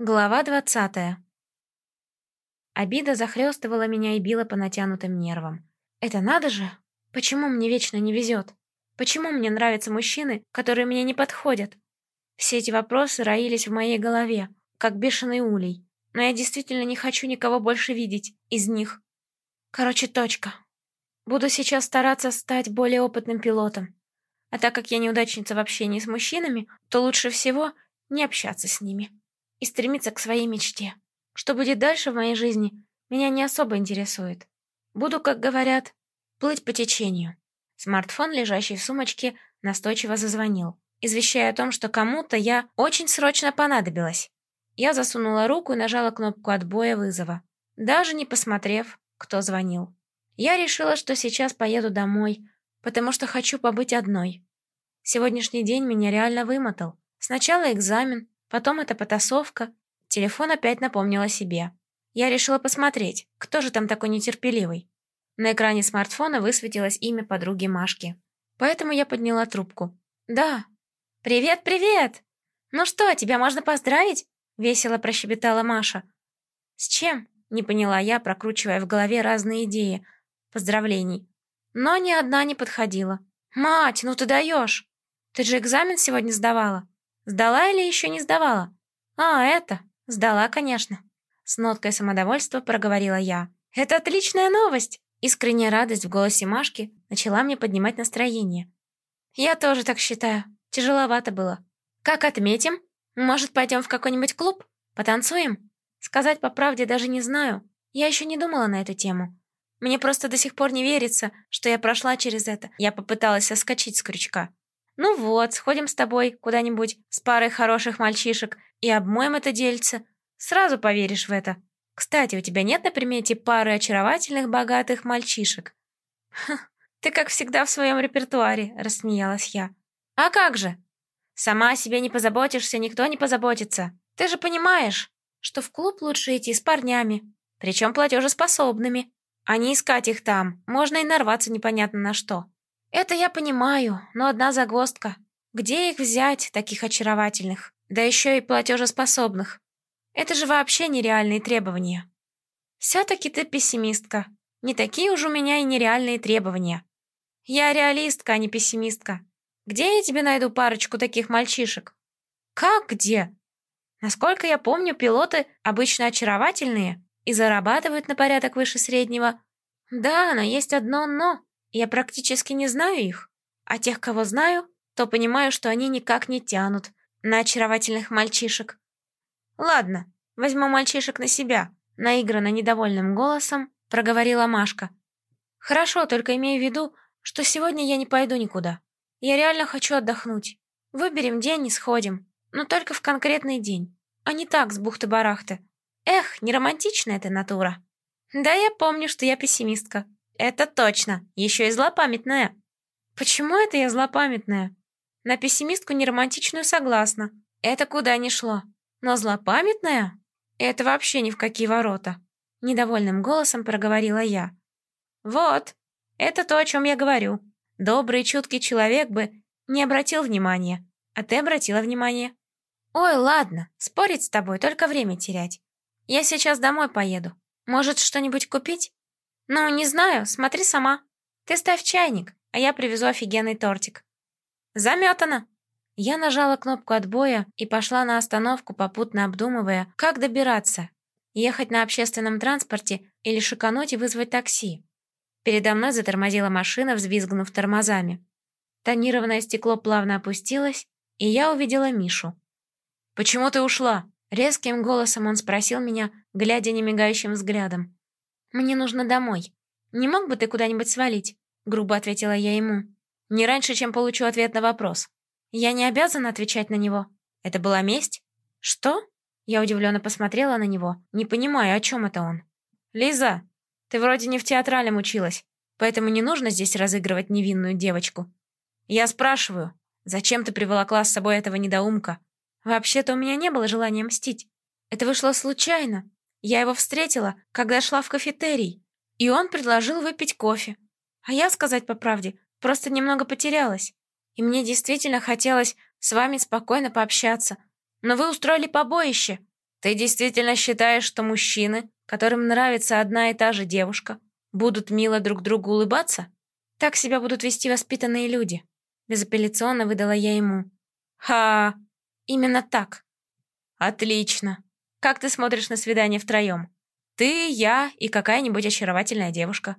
Глава двадцатая. Обида захлестывала меня и била по натянутым нервам. Это надо же! Почему мне вечно не везет? Почему мне нравятся мужчины, которые мне не подходят? Все эти вопросы роились в моей голове, как бешеный улей. Но я действительно не хочу никого больше видеть из них. Короче, точка. Буду сейчас стараться стать более опытным пилотом. А так как я неудачница в общении с мужчинами, то лучше всего не общаться с ними и стремиться к своей мечте. Что будет дальше в моей жизни, меня не особо интересует. Буду, как говорят, плыть по течению. Смартфон, лежащий в сумочке, настойчиво зазвонил, извещая о том, что кому-то я очень срочно понадобилась. Я засунула руку и нажала кнопку отбоя вызова, даже не посмотрев, кто звонил. Я решила, что сейчас поеду домой, потому что хочу побыть одной. Сегодняшний день меня реально вымотал. Сначала экзамен, Потом эта потасовка. Телефон опять напомнил о себе. Я решила посмотреть, кто же там такой нетерпеливый. На экране смартфона высветилось имя подруги Машки. Поэтому я подняла трубку. «Да». «Привет, привет! Ну что, тебя можно поздравить?» Весело прощебетала Маша. «С чем?» — не поняла я, прокручивая в голове разные идеи поздравлений. Но ни одна не подходила. «Мать, ну ты даешь! Ты же экзамен сегодня сдавала?» Сдала или еще не сдавала? А, это. Сдала, конечно. С ноткой самодовольства проговорила я. Это отличная новость. Искренняя радость в голосе Машки начала мне поднимать настроение. Я тоже так считаю. Тяжеловато было. Как отметим? Может, пойдем в какой-нибудь клуб? Потанцуем? Сказать по правде даже не знаю. Я еще не думала на эту тему. Мне просто до сих пор не верится, что я прошла через это. Я попыталась соскочить с крючка. «Ну вот, сходим с тобой куда-нибудь с парой хороших мальчишек и обмоем это дельце. Сразу поверишь в это. Кстати, у тебя нет на примете пары очаровательных богатых мальчишек?» «Ты, как всегда, в своем репертуаре», — рассмеялась я. «А как же? Сама о себе не позаботишься, никто не позаботится. Ты же понимаешь, что в клуб лучше идти с парнями, причем платежеспособными, а не искать их там. Можно и нарваться непонятно на что». «Это я понимаю, но одна загвоздка. Где их взять, таких очаровательных? Да еще и платежеспособных. Это же вообще нереальные требования». «Все-таки ты пессимистка. Не такие уж у меня и нереальные требования. Я реалистка, а не пессимистка. Где я тебе найду парочку таких мальчишек?» «Как где?» Насколько я помню, пилоты обычно очаровательные и зарабатывают на порядок выше среднего. Да, но есть одно «но». Я практически не знаю их, а тех, кого знаю, то понимаю, что они никак не тянут на очаровательных мальчишек. Ладно, возьму мальчишек на себя, наигранно недовольным голосом проговорила Машка. Хорошо, только имею в виду, что сегодня я не пойду никуда. Я реально хочу отдохнуть. Выберем день и сходим, но только в конкретный день, а не так с бухты-барахты. Эх, не романтичная ты натура. Да, я помню, что я пессимистка, «Это точно. Еще и злопамятная». «Почему это я злопамятная?» «На пессимистку неромантичную согласна. Это куда ни шло. Но злопамятная? Это вообще ни в какие ворота». Недовольным голосом проговорила я. «Вот, это то, о чем я говорю. Добрый, чуткий человек бы не обратил внимания. А ты обратила внимание. Ой, ладно, спорить с тобой, только время терять. Я сейчас домой поеду. Может, что-нибудь купить?» «Ну, не знаю, смотри сама. Ты ставь чайник, а я привезу офигенный тортик». «Заметано!» Я нажала кнопку отбоя и пошла на остановку, попутно обдумывая, как добираться. Ехать на общественном транспорте или шикануть и вызвать такси. Передо мной затормозила машина, взвизгнув тормозами. Тонированное стекло плавно опустилось, и я увидела Мишу. «Почему ты ушла?» Резким голосом он спросил меня, глядя немигающим взглядом. «Мне нужно домой. Не мог бы ты куда-нибудь свалить?» Грубо ответила я ему. «Не раньше, чем получу ответ на вопрос. Я не обязана отвечать на него. Это была месть?» «Что?» Я удивленно посмотрела на него, не понимая, о чем это он. «Лиза, ты вроде не в театралем училась, поэтому не нужно здесь разыгрывать невинную девочку. Я спрашиваю, зачем ты приволокла с собой этого недоумка? Вообще-то у меня не было желания мстить. Это вышло случайно. Я его встретила, когда шла в кафетерий, и он предложил выпить кофе. А я, сказать по правде, просто немного потерялась. И мне действительно хотелось с вами спокойно пообщаться. Но вы устроили побоище. Ты действительно считаешь, что мужчины, которым нравится одна и та же девушка, будут мило друг другу улыбаться? Так себя будут вести воспитанные люди. Безапелляционно выдала я ему. Ха, именно так. Отлично. Как ты смотришь на свидание втроем? Ты, я и какая-нибудь очаровательная девушка.